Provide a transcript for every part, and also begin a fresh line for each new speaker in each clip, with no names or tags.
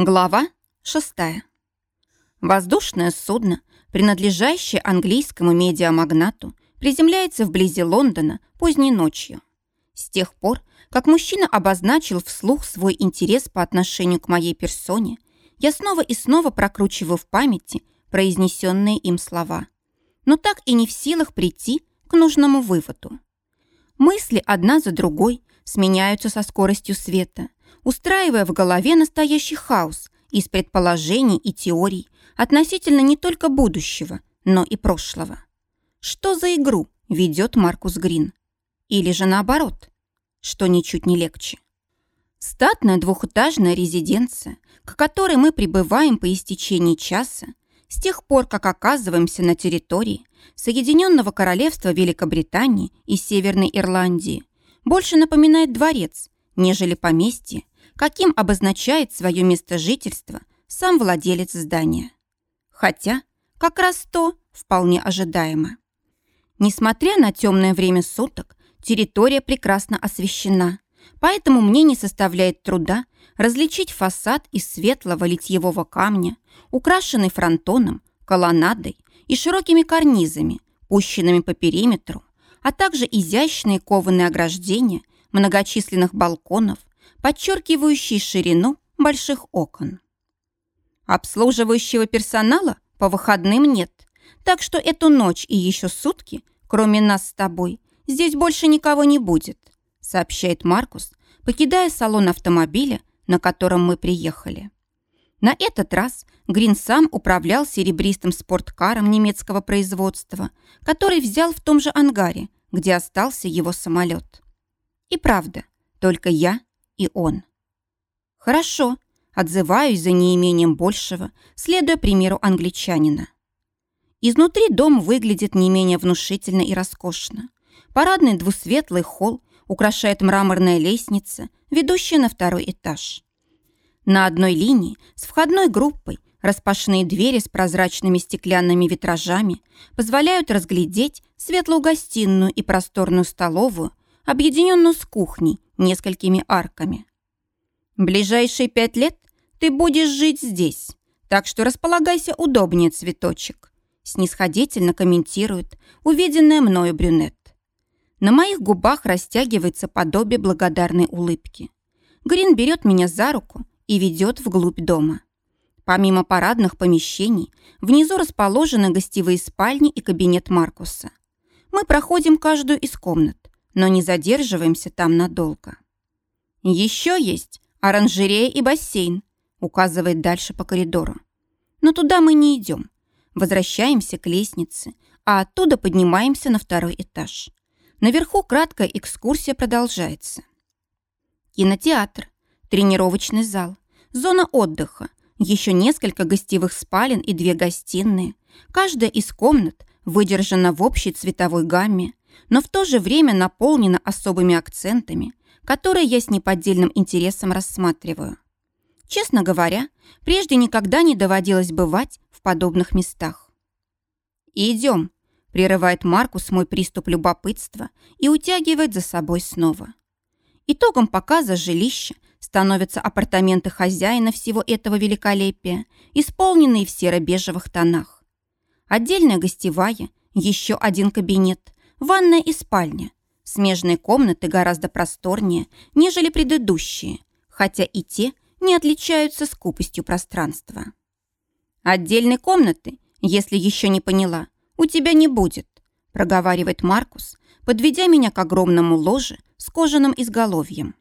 Глава 6. Воздушное судно, принадлежащее английскому медиамагнату, приземляется вблизи Лондона поздней ночью. С тех пор, как мужчина обозначил вслух свой интерес по отношению к моей персоне, я снова и снова прокручиваю в памяти произнесенные им слова. Но так и не в силах прийти к нужному выводу. Мысли одна за другой сменяются со скоростью света – устраивая в голове настоящий хаос из предположений и теорий относительно не только будущего, но и прошлого. Что за игру ведет Маркус Грин? Или же наоборот, что ничуть не легче? Статная двухэтажная резиденция, к которой мы прибываем по истечении часа, с тех пор, как оказываемся на территории Соединенного Королевства Великобритании и Северной Ирландии, больше напоминает дворец, нежели поместье, каким обозначает свое место жительства сам владелец здания. Хотя как раз то вполне ожидаемо. Несмотря на темное время суток, территория прекрасно освещена, поэтому мне не составляет труда различить фасад из светлого литьевого камня, украшенный фронтоном, колоннадой и широкими карнизами, пущенными по периметру, а также изящные кованые ограждения многочисленных балконов, подчеркивающий ширину больших окон. Обслуживающего персонала по выходным нет, так что эту ночь и еще сутки, кроме нас с тобой, здесь больше никого не будет, сообщает Маркус, покидая салон автомобиля, на котором мы приехали. На этот раз Грин сам управлял серебристым спорткаром немецкого производства, который взял в том же ангаре, где остался его самолет. И правда, только я и он. Хорошо, отзываюсь за неимением большего, следуя примеру англичанина. Изнутри дом выглядит не менее внушительно и роскошно. Парадный двусветлый холл украшает мраморная лестница, ведущая на второй этаж. На одной линии с входной группой распашные двери с прозрачными стеклянными витражами позволяют разглядеть светлую гостиную и просторную столовую, объединенную с кухней несколькими арками. Ближайшие пять лет ты будешь жить здесь, так что располагайся удобнее, цветочек, снисходительно комментирует увиденная мною брюнет. На моих губах растягивается подобие благодарной улыбки. Грин берет меня за руку и ведет вглубь дома. Помимо парадных помещений, внизу расположены гостевые спальни и кабинет Маркуса. Мы проходим каждую из комнат, но не задерживаемся там надолго. Еще есть оранжерея и бассейн, указывает дальше по коридору. Но туда мы не идем. Возвращаемся к лестнице, а оттуда поднимаемся на второй этаж. Наверху краткая экскурсия продолжается. Кинотеатр, тренировочный зал, зона отдыха, еще несколько гостевых спален и две гостиные. Каждая из комнат выдержана в общей цветовой гамме, но в то же время наполнена особыми акцентами, которые я с неподдельным интересом рассматриваю. Честно говоря, прежде никогда не доводилось бывать в подобных местах. «Идем», — прерывает Маркус мой приступ любопытства и утягивает за собой снова. Итогом показа жилища становятся апартаменты хозяина всего этого великолепия, исполненные в серо-бежевых тонах. Отдельная гостевая, еще один кабинет, Ванная и спальня. Смежные комнаты гораздо просторнее, нежели предыдущие, хотя и те не отличаются скупостью пространства. Отдельной комнаты, если еще не поняла, у тебя не будет, проговаривает Маркус, подведя меня к огромному ложе с кожаным изголовьем.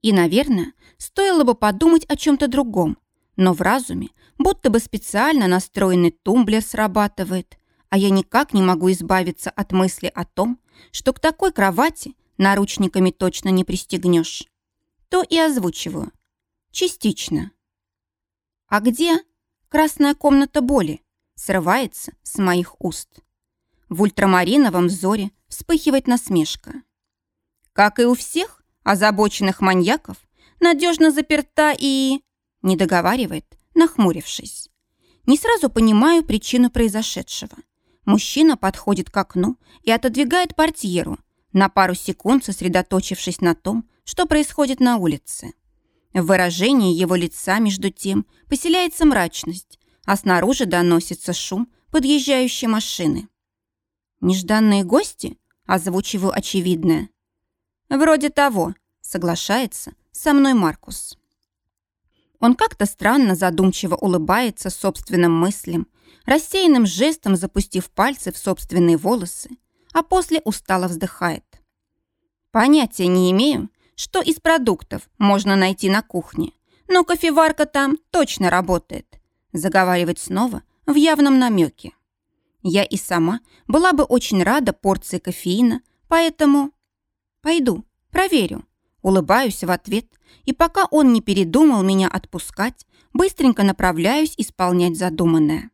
И, наверное, стоило бы подумать о чем-то другом, но в разуме будто бы специально настроенный тумблер срабатывает, а я никак не могу избавиться от мысли о том, что к такой кровати наручниками точно не пристегнешь. То и озвучиваю. Частично. А где красная комната боли? Срывается с моих уст. В ультрамариновом взоре вспыхивает насмешка. Как и у всех озабоченных маньяков, надежно заперта и... Не договаривает, нахмурившись. Не сразу понимаю причину произошедшего. Мужчина подходит к окну и отодвигает портьеру, на пару секунд сосредоточившись на том, что происходит на улице. В выражении его лица, между тем, поселяется мрачность, а снаружи доносится шум подъезжающей машины. «Нежданные гости?» – озвучиваю очевидное. «Вроде того», – соглашается со мной Маркус. Он как-то странно задумчиво улыбается собственным мыслям, рассеянным жестом запустив пальцы в собственные волосы, а после устало вздыхает. Понятия не имею, что из продуктов можно найти на кухне, но кофеварка там точно работает, заговаривать снова в явном намеке. Я и сама была бы очень рада порции кофеина, поэтому... Пойду, проверю. Улыбаюсь в ответ, и пока он не передумал меня отпускать, быстренько направляюсь исполнять задуманное.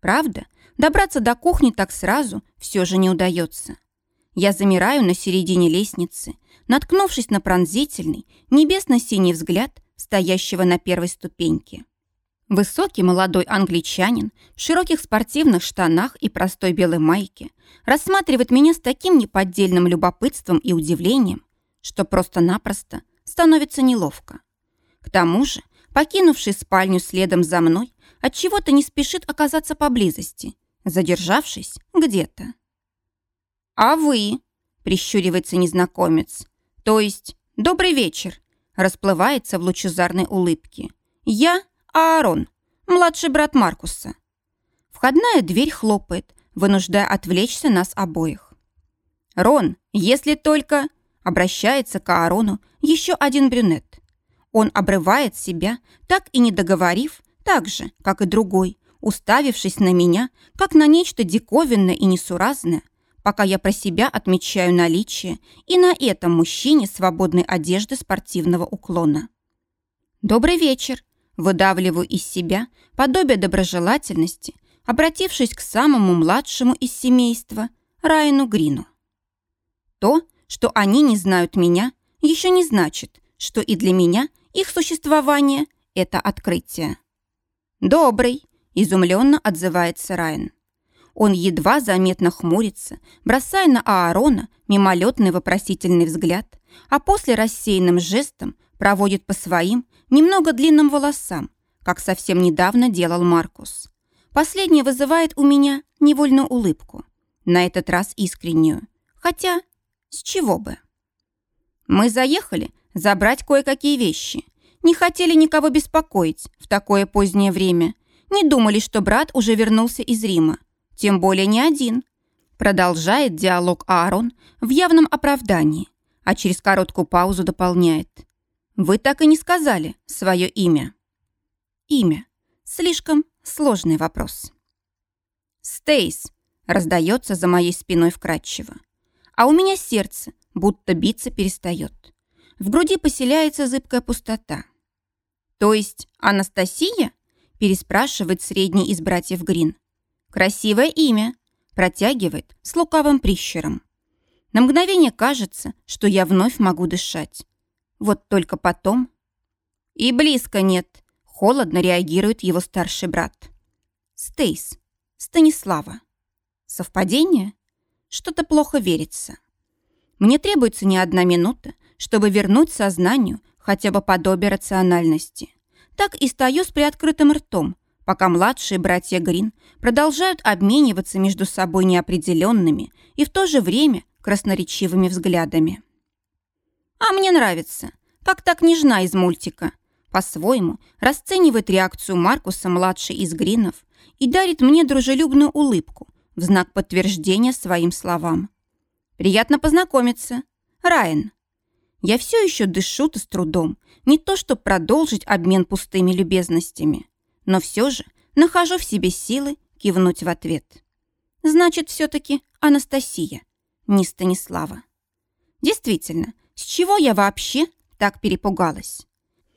Правда, добраться до кухни так сразу все же не удается. Я замираю на середине лестницы, наткнувшись на пронзительный, небесно-синий взгляд стоящего на первой ступеньке. Высокий молодой англичанин в широких спортивных штанах и простой белой майке рассматривает меня с таким неподдельным любопытством и удивлением, что просто-напросто становится неловко. К тому же, покинувший спальню следом за мной, отчего-то не спешит оказаться поблизости, задержавшись где-то. «А вы?» – прищуривается незнакомец. «То есть, добрый вечер», – расплывается в лучезарной улыбке. «Я Аарон, младший брат Маркуса». Входная дверь хлопает, вынуждая отвлечься нас обоих. «Рон, если только...» – обращается к Аарону еще один брюнет. Он обрывает себя, так и не договорив, так же, как и другой, уставившись на меня, как на нечто диковинное и несуразное, пока я про себя отмечаю наличие и на этом мужчине свободной одежды спортивного уклона. «Добрый вечер!» Выдавливаю из себя подобие доброжелательности, обратившись к самому младшему из семейства, Райану Грину. То, что они не знают меня, еще не значит, что и для меня их существование – это открытие. «Добрый!» – изумленно отзывается Райан. Он едва заметно хмурится, бросая на Аарона мимолетный вопросительный взгляд, а после рассеянным жестом проводит по своим, немного длинным волосам, как совсем недавно делал Маркус. Последнее вызывает у меня невольную улыбку. На этот раз искреннюю. Хотя, с чего бы? Мы заехали забрать кое-какие вещи. Не хотели никого беспокоить в такое позднее время. Не думали, что брат уже вернулся из Рима. Тем более не один. Продолжает диалог Аарон в явном оправдании, а через короткую паузу дополняет. Вы так и не сказали свое имя. Имя. Слишком сложный вопрос. Стейс раздается за моей спиной вкрадчиво. А у меня сердце будто биться перестает. В груди поселяется зыбкая пустота. То есть Анастасия? Переспрашивает средний из братьев Грин. Красивое имя. Протягивает с лукавым прищером. На мгновение кажется, что я вновь могу дышать. Вот только потом... И близко нет. Холодно реагирует его старший брат. Стейс. Станислава. Совпадение? Что-то плохо верится. Мне требуется не одна минута, чтобы вернуть сознанию хотя бы подобие рациональности. Так и стою с приоткрытым ртом, пока младшие братья Грин продолжают обмениваться между собой неопределенными и в то же время красноречивыми взглядами. А мне нравится, как та княжна из мультика. По-своему расценивает реакцию Маркуса-младший из Гринов и дарит мне дружелюбную улыбку в знак подтверждения своим словам. «Приятно познакомиться. Райан». Я все еще дышу-то с трудом, не то чтобы продолжить обмен пустыми любезностями но все же нахожу в себе силы кивнуть в ответ. Значит, все-таки Анастасия, не Станислава. Действительно, с чего я вообще так перепугалась?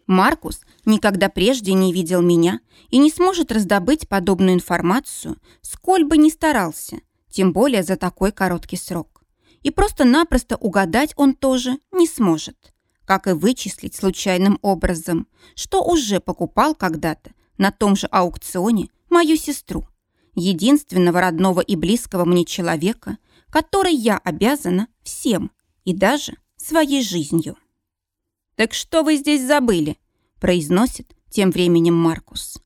Маркус никогда прежде не видел меня и не сможет раздобыть подобную информацию, сколь бы ни старался, тем более за такой короткий срок. И просто-напросто угадать он тоже не сможет, как и вычислить случайным образом, что уже покупал когда-то на том же аукционе мою сестру, единственного родного и близкого мне человека, которой я обязана всем и даже своей жизнью. «Так что вы здесь забыли?» произносит тем временем Маркус.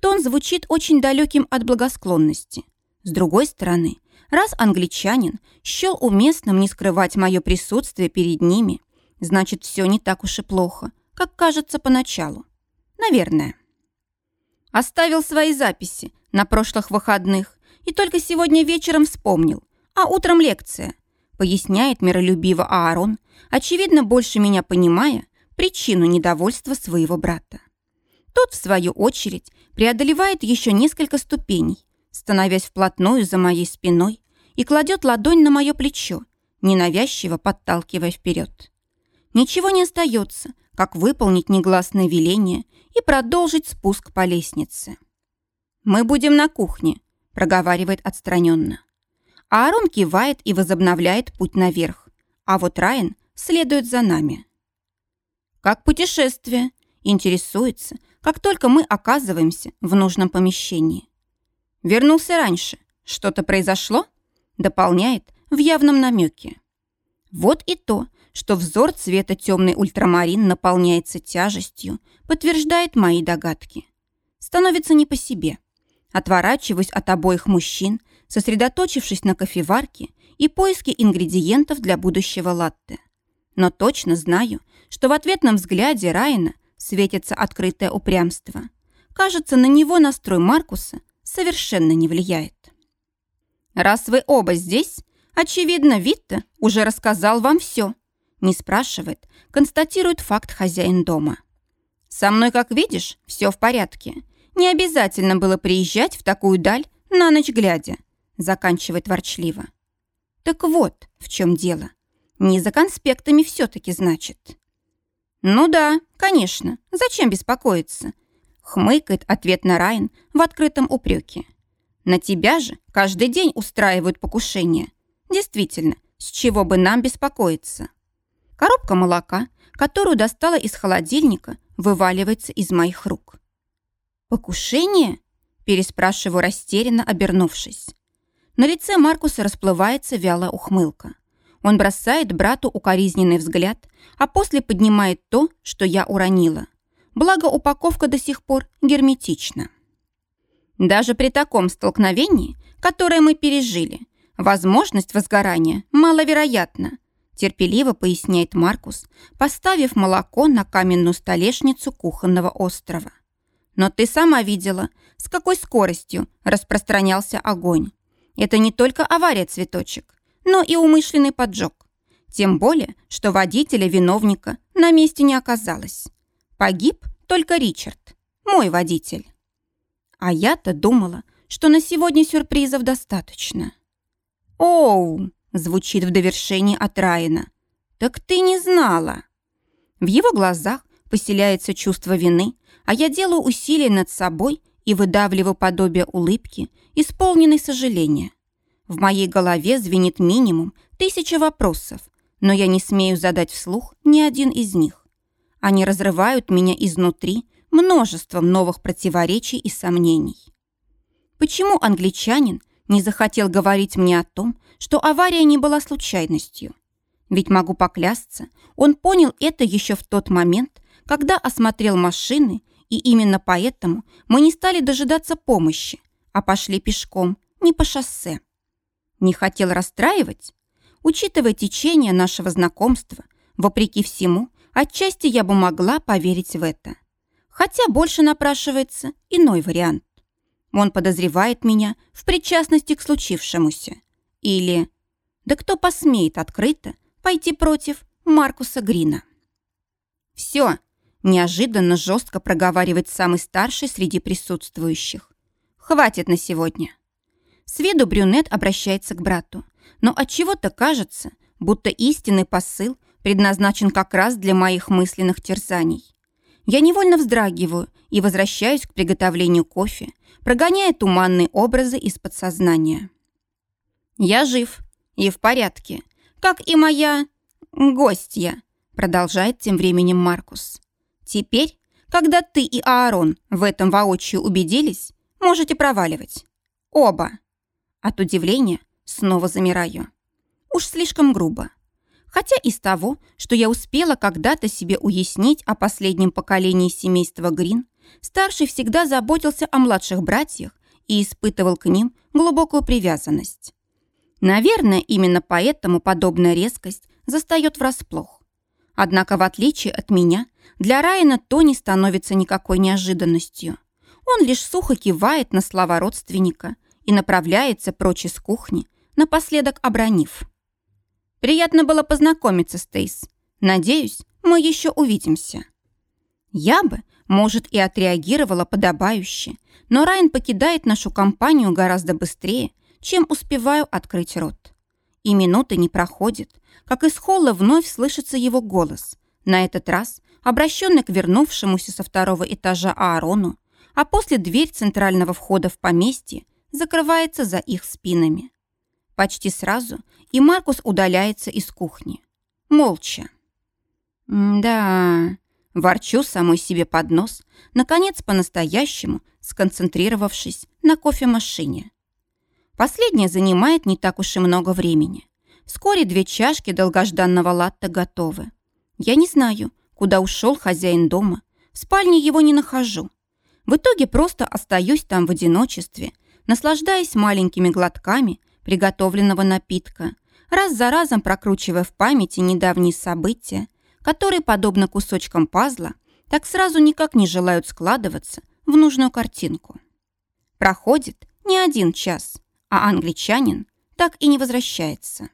Тон звучит очень далеким от благосклонности. С другой стороны, раз англичанин счел уместным не скрывать мое присутствие перед ними, значит, все не так уж и плохо, как кажется поначалу. Наверное. Оставил свои записи на прошлых выходных и только сегодня вечером вспомнил, а утром лекция. Поясняет миролюбиво Аарон, очевидно, больше меня понимая причину недовольства своего брата. Тот, в свою очередь, преодолевает еще несколько ступеней, становясь вплотную за моей спиной и кладет ладонь на мое плечо, ненавязчиво подталкивая вперед. Ничего не остается, как выполнить негласное веление и продолжить спуск по лестнице. «Мы будем на кухне», — проговаривает отстраненно. Аарон кивает и возобновляет путь наверх, а вот Райан следует за нами. «Как путешествие?» — интересуется, как только мы оказываемся в нужном помещении. «Вернулся раньше. Что-то произошло?» — дополняет в явном намеке. Вот и то, что взор цвета темный ультрамарин наполняется тяжестью, подтверждает мои догадки. Становится не по себе. Отворачиваюсь от обоих мужчин, сосредоточившись на кофеварке и поиске ингредиентов для будущего латте. Но точно знаю, что в ответном взгляде Райана светится открытое упрямство. Кажется, на него настрой Маркуса совершенно не влияет. «Раз вы оба здесь, очевидно, Витта уже рассказал вам все», не спрашивает, констатирует факт хозяин дома. «Со мной, как видишь, все в порядке. Не обязательно было приезжать в такую даль на ночь глядя», заканчивает ворчливо. «Так вот, в чем дело. Не за конспектами все-таки, значит». «Ну да, конечно. Зачем беспокоиться?» Хмыкает ответ на Райан в открытом упреке. «На тебя же каждый день устраивают покушения. Действительно, с чего бы нам беспокоиться?» Коробка молока, которую достала из холодильника, вываливается из моих рук. «Покушение?» – переспрашиваю растерянно, обернувшись. На лице Маркуса расплывается вялая ухмылка. Он бросает брату укоризненный взгляд, а после поднимает то, что я уронила. Благо, упаковка до сих пор герметична. Даже при таком столкновении, которое мы пережили, возможность возгорания маловероятна, терпеливо поясняет Маркус, поставив молоко на каменную столешницу кухонного острова. Но ты сама видела, с какой скоростью распространялся огонь. Это не только авария цветочек, но и умышленный поджог. Тем более, что водителя-виновника на месте не оказалось. Погиб только Ричард, мой водитель. А я-то думала, что на сегодня сюрпризов достаточно. «Оу!» — звучит в довершении от Райана. «Так ты не знала!» В его глазах поселяется чувство вины, а я делаю усилия над собой и выдавливаю подобие улыбки, исполненной сожаления. В моей голове звенит минимум тысяча вопросов, но я не смею задать вслух ни один из них. Они разрывают меня изнутри множеством новых противоречий и сомнений. Почему англичанин не захотел говорить мне о том, что авария не была случайностью? Ведь могу поклясться, он понял это еще в тот момент, когда осмотрел машины, и именно поэтому мы не стали дожидаться помощи, а пошли пешком, не по шоссе. Не хотел расстраивать? Учитывая течение нашего знакомства, вопреки всему, отчасти я бы могла поверить в это. Хотя больше напрашивается иной вариант. Он подозревает меня в причастности к случившемуся. Или... Да кто посмеет открыто пойти против Маркуса Грина? Все, неожиданно жестко проговаривает самый старший среди присутствующих. Хватит на сегодня. С виду брюнет обращается к брату, но от чего то кажется, будто истинный посыл предназначен как раз для моих мысленных терзаний. Я невольно вздрагиваю и возвращаюсь к приготовлению кофе, прогоняя туманные образы из подсознания. «Я жив и в порядке, как и моя гостья», продолжает тем временем Маркус. «Теперь, когда ты и Аарон в этом воочию убедились, можете проваливать. Оба». От удивления снова замираю. Уж слишком грубо. Хотя из того, что я успела когда-то себе уяснить о последнем поколении семейства Грин, старший всегда заботился о младших братьях и испытывал к ним глубокую привязанность. Наверное, именно поэтому подобная резкость застает врасплох. Однако, в отличие от меня, для Райана Тони становится никакой неожиданностью. Он лишь сухо кивает на слова родственника и направляется прочь из кухни, напоследок обронив. «Приятно было познакомиться, Стейс. Надеюсь, мы еще увидимся». Я бы, может, и отреагировала подобающе, но Райан покидает нашу компанию гораздо быстрее, чем успеваю открыть рот. И минуты не проходит, как из холла вновь слышится его голос, на этот раз обращенный к вернувшемуся со второго этажа Аарону, а после дверь центрального входа в поместье закрывается за их спинами. Почти сразу и Маркус удаляется из кухни. Молча. «Да...» Ворчу самой себе под нос, наконец по-настоящему сконцентрировавшись на кофемашине. Последняя занимает не так уж и много времени. Вскоре две чашки долгожданного латте готовы. Я не знаю, куда ушел хозяин дома. В спальне его не нахожу. В итоге просто остаюсь там в одиночестве, наслаждаясь маленькими глотками приготовленного напитка, раз за разом прокручивая в памяти недавние события, которые, подобно кусочкам пазла, так сразу никак не желают складываться в нужную картинку. Проходит не один час, а англичанин так и не возвращается.